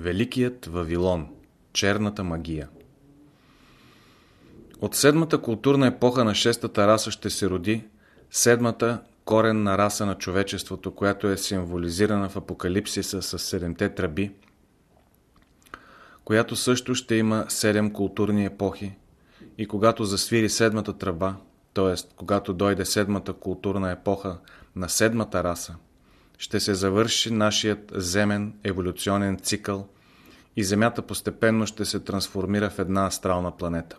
Великият Вавилон Черната магия От седмата културна епоха на шестата раса ще се роди седмата коренна раса на човечеството, която е символизирана в Апокалипсиса с седемте тръби, която също ще има седем културни епохи и когато засвири седмата тръба, т.е. когато дойде седмата културна епоха на седмата раса, ще се завърши нашият земен еволюционен цикъл и Земята постепенно ще се трансформира в една астрална планета.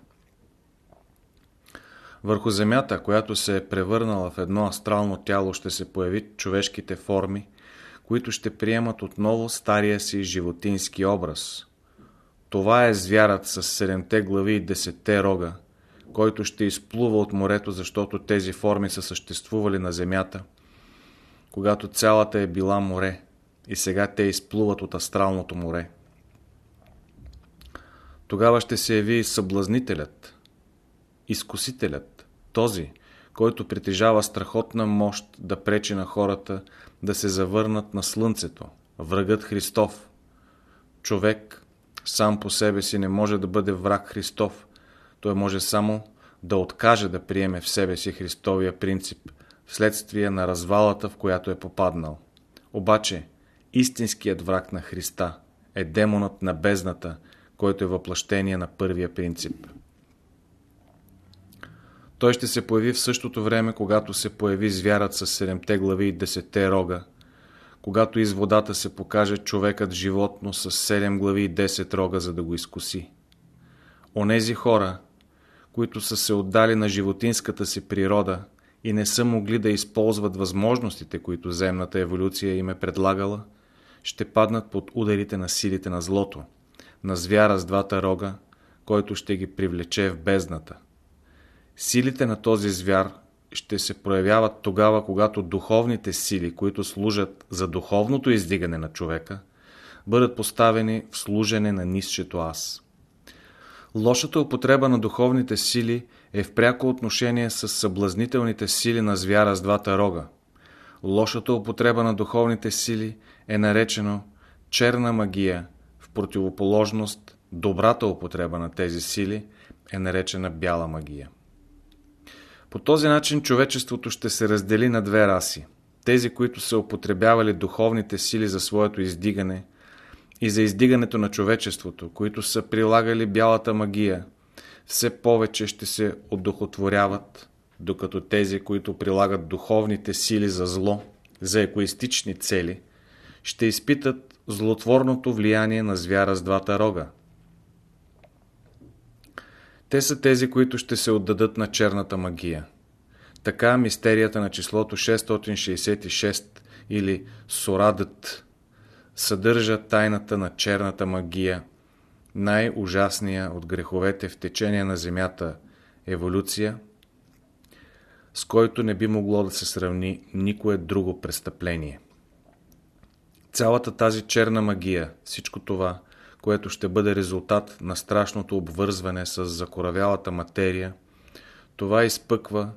Върху Земята, която се е превърнала в едно астрално тяло, ще се появят човешките форми, които ще приемат отново стария си животински образ. Това е звярат с седемте глави и десетте рога, който ще изплува от морето, защото тези форми са съществували на Земята – когато цялата е била море и сега те изплуват от астралното море. Тогава ще се яви съблазнителят, изкусителят, този, който притежава страхотна мощ да пречи на хората да се завърнат на слънцето, врагът Христов. Човек сам по себе си не може да бъде враг Христов, той може само да откаже да приеме в себе си Христовия принцип – вследствие на развалата, в която е попаднал. Обаче, истинският враг на Христа е демонът на бездната, който е въплъщение на първия принцип. Той ще се появи в същото време, когато се появи звярат с седемте глави и десетте рога, когато из водата се покаже човекът животно с седем глави и десет рога, за да го изкуси. Онези хора, които са се отдали на животинската си природа, и не са могли да използват възможностите, които земната еволюция им е предлагала, ще паднат под ударите на силите на злото, на звяра с двата рога, който ще ги привлече в бездната. Силите на този звяр ще се проявяват тогава, когато духовните сили, които служат за духовното издигане на човека, бъдат поставени в служене на нисшето аз. Лошата употреба на духовните сили е в пряко отношение с съблазнителните сили на звяра с двата рога. Лошата употреба на духовните сили е наречено черна магия, в противоположност добрата употреба на тези сили е наречена бяла магия. По този начин човечеството ще се раздели на две раси. Тези, които са употребявали духовните сили за своето издигане – и за издигането на човечеството, които са прилагали бялата магия, все повече ще се одухотворяват, докато тези, които прилагат духовните сили за зло, за егоистични цели, ще изпитат злотворното влияние на звяра с двата рога. Те са тези, които ще се отдадат на черната магия. Така мистерията на числото 666 или Сорадът съдържа тайната на черната магия, най-ужасния от греховете в течение на Земята еволюция, с който не би могло да се сравни никое друго престъпление. Цялата тази черна магия, всичко това, което ще бъде резултат на страшното обвързване с закоравялата материя, това изпъква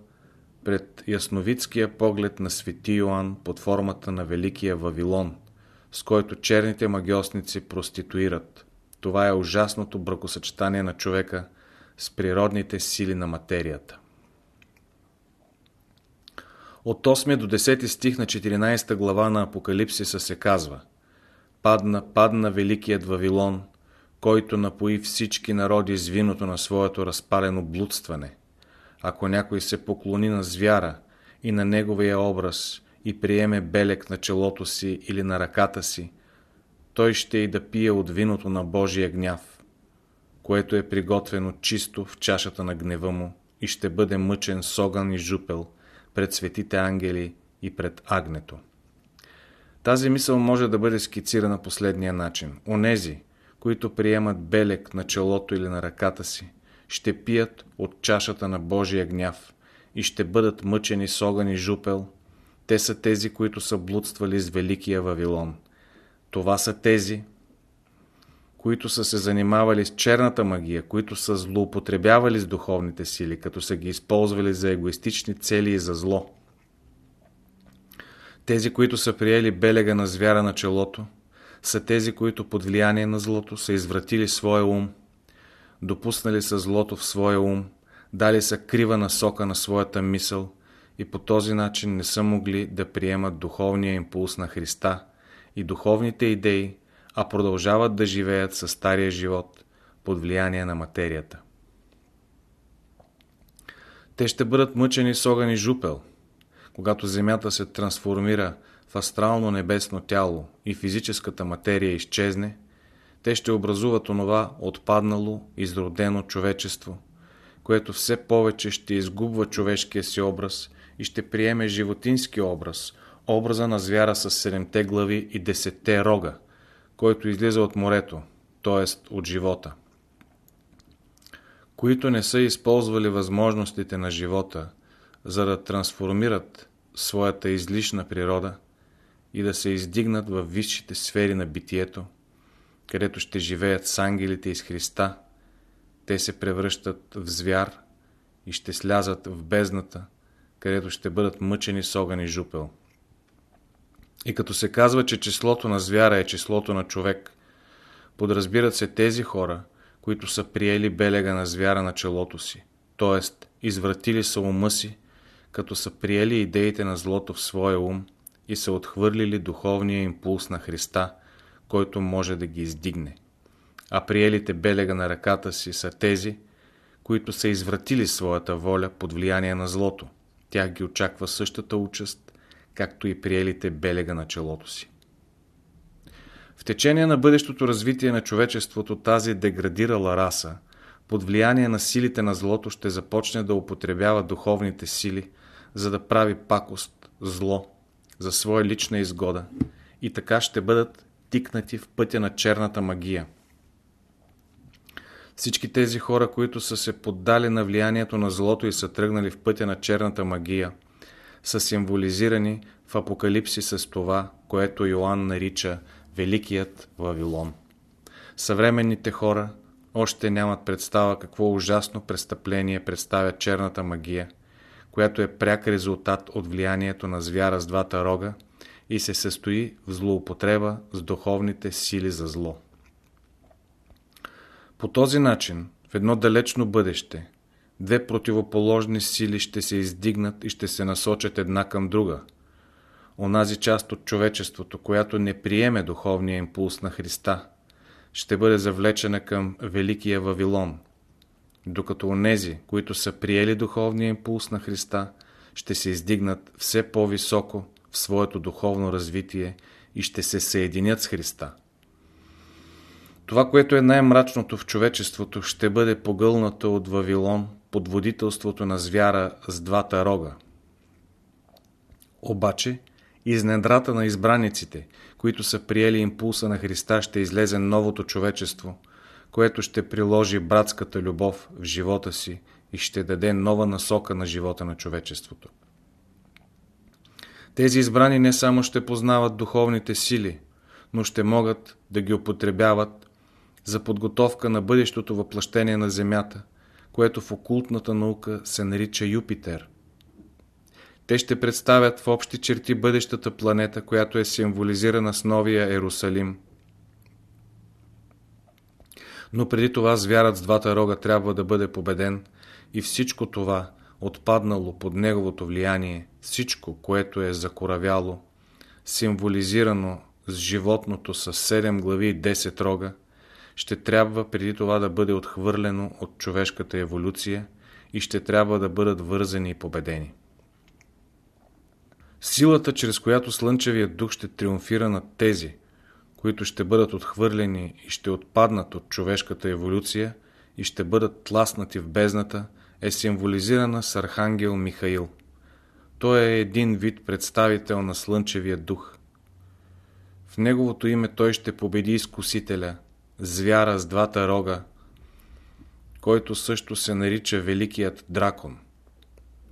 пред ясновидския поглед на свети Йоанн под формата на Великия Вавилон – с който черните магиосници проституират. Това е ужасното бракосъчетание на човека с природните сили на материята. От 8 до 10 стих на 14 глава на Апокалипсиса се казва Падна, падна великият Вавилон, който напои всички народи с виното на своето разпалено блудстване. Ако някой се поклони на звяра и на неговия образ и приеме белек на челото си или на ръката си, той ще и да пие от виното на Божия гняв, което е приготвено чисто в чашата на гнева му и ще бъде мъчен с огън и жупел пред светите ангели и пред агнето. Тази мисъл може да бъде скицирана последния начин. Онези, които приемат белек на челото или на ръката си, ще пият от чашата на Божия гняв и ще бъдат мъчени с огън и жупел те са тези, които са блудствали с Великия Вавилон. Това са тези, които са се занимавали с черната магия, които са злоупотребявали с духовните сили, като са ги използвали за егоистични цели и за зло. Тези, които са приели белега на звяра на челото, са тези, които под влияние на злото са извратили своя ум, допуснали са злото в своя ум, дали са крива насока на своята мисъл и по този начин не са могли да приемат духовния импулс на Христа и духовните идеи, а продължават да живеят със стария живот под влияние на материята. Те ще бъдат мъчени с огън и жупел, когато Земята се трансформира в астрално небесно тяло и физическата материя изчезне, те ще образуват онова отпаднало, изродено човечество, което все повече ще изгубва човешкия си образ и ще приеме животински образ, образа на звяра с седемте глави и десетте рога, който излиза от морето, т.е. от живота. Които не са използвали възможностите на живота, за да трансформират своята излишна природа и да се издигнат в висшите сфери на битието, където ще живеят с ангелите и с Христа, те се превръщат в звяр и ще слязат в бездната, където ще бъдат мъчени с огън и жупел. И като се казва, че числото на звяра е числото на човек, подразбират се тези хора, които са приели белега на звяра на челото си, т.е. извратили са ума си, като са приели идеите на злото в своя ум и са отхвърлили духовния импулс на Христа, който може да ги издигне. А приелите белега на ръката си са тези, които са извратили своята воля под влияние на злото. Тях ги очаква същата участ, както и приелите белега на челото си. В течение на бъдещото развитие на човечеството тази деградирала раса, под влияние на силите на злото, ще започне да употребява духовните сили, за да прави пакост, зло, за своя лична изгода и така ще бъдат тикнати в пътя на черната магия. Всички тези хора, които са се поддали на влиянието на злото и са тръгнали в пътя на черната магия, са символизирани в Апокалипси с това, което Йоанн нарича Великият Вавилон. Съвременните хора още нямат представа какво ужасно престъпление представя черната магия, която е пряк резултат от влиянието на звяра с двата рога и се състои в злоупотреба с духовните сили за зло. По този начин, в едно далечно бъдеще, две противоположни сили ще се издигнат и ще се насочат една към друга. Онази част от човечеството, която не приеме духовния импулс на Христа, ще бъде завлечена към Великия Вавилон, докато онези, които са приели духовния импулс на Христа, ще се издигнат все по-високо в своето духовно развитие и ще се съединят с Христа. Това, което е най-мрачното в човечеството, ще бъде погълнато от Вавилон под водителството на звяра с двата рога. Обаче, изнедрата на избраниците, които са приели импулса на Христа, ще излезе новото човечество, което ще приложи братската любов в живота си и ще даде нова насока на живота на човечеството. Тези избрани не само ще познават духовните сили, но ще могат да ги употребяват за подготовка на бъдещото въплъщение на Земята, което в окултната наука се нарича Юпитер. Те ще представят в общи черти бъдещата планета, която е символизирана с новия Ерусалим. Но преди това звярат с двата рога трябва да бъде победен и всичко това, отпаднало под неговото влияние, всичко, което е закоравяло, символизирано с животното с 7 глави и 10 рога, ще трябва преди това да бъде отхвърлено от човешката еволюция и ще трябва да бъдат вързани и победени. Силата, чрез която Слънчевият дух ще триумфира над тези, които ще бъдат отхвърлени и ще отпаднат от човешката еволюция и ще бъдат тласнати в бездната, е символизирана с Архангел Михаил. Той е един вид представител на Слънчевия дух. В неговото име той ще победи изкусителя, звяра с двата рога, който също се нарича Великият дракон.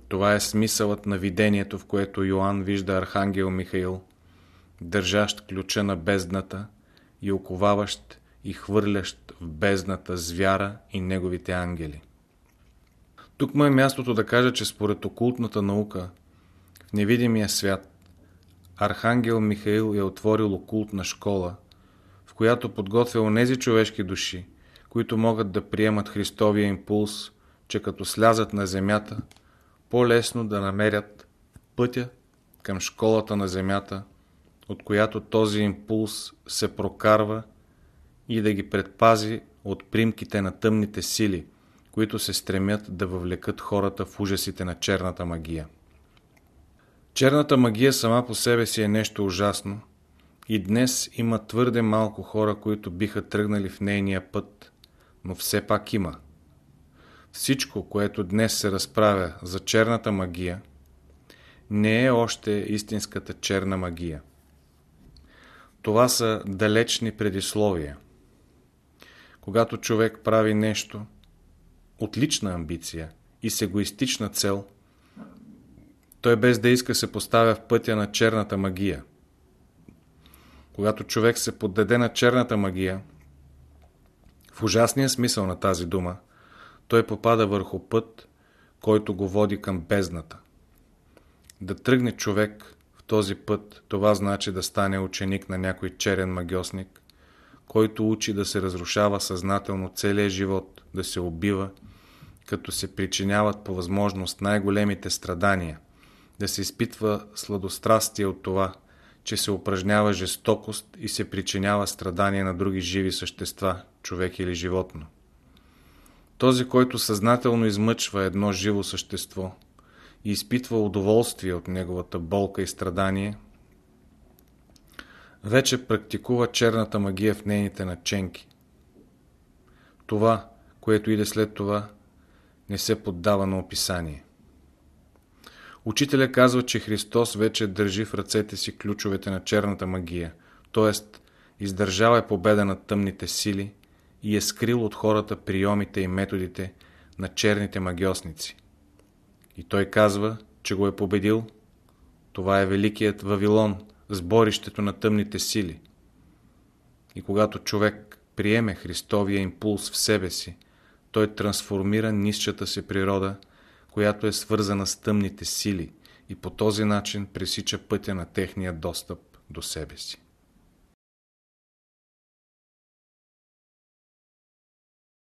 Това е смисълът на видението, в което Йоанн вижда Архангел Михаил, държащ ключа на бездната и оковаващ и хвърлящ в бездната звяра и неговите ангели. Тук му е мястото да кажа, че според окултната наука в невидимия свят Архангел Михаил е отворил окултна школа, която подготвя онези човешки души, които могат да приемат Христовия импулс, че като слязат на земята, по-лесно да намерят пътя към школата на земята, от която този импулс се прокарва и да ги предпази от примките на тъмните сили, които се стремят да въвлекат хората в ужасите на черната магия. Черната магия сама по себе си е нещо ужасно и днес има твърде малко хора, които биха тръгнали в нейния път, но все пак има. Всичко, което днес се разправя за черната магия, не е още истинската черна магия. Това са далечни предисловия. Когато човек прави нещо от лична амбиция и с егоистична цел, той без да иска се поставя в пътя на черната магия. Когато човек се поддаде на черната магия, в ужасния смисъл на тази дума, той попада върху път, който го води към бездната. Да тръгне човек в този път, това значи да стане ученик на някой черен магиосник, който учи да се разрушава съзнателно целия живот, да се убива, като се причиняват по възможност най-големите страдания, да се изпитва сладострастие от това, че се упражнява жестокост и се причинява страдания на други живи същества, човек или животно. Този, който съзнателно измъчва едно живо същество и изпитва удоволствие от неговата болка и страдание, вече практикува черната магия в нейните наченки. Това, което иде след това, не се поддава на описание. Учителя казва, че Христос вече държи в ръцете си ключовете на черната магия, т.е. издържава е победа над тъмните сили и е скрил от хората приемите и методите на черните магиосници. И той казва, че го е победил. Това е великият Вавилон, сборището на тъмните сили. И когато човек приеме Христовия импулс в себе си, той трансформира нисчата си природа, която е свързана с тъмните сили и по този начин пресича пътя на техния достъп до себе си.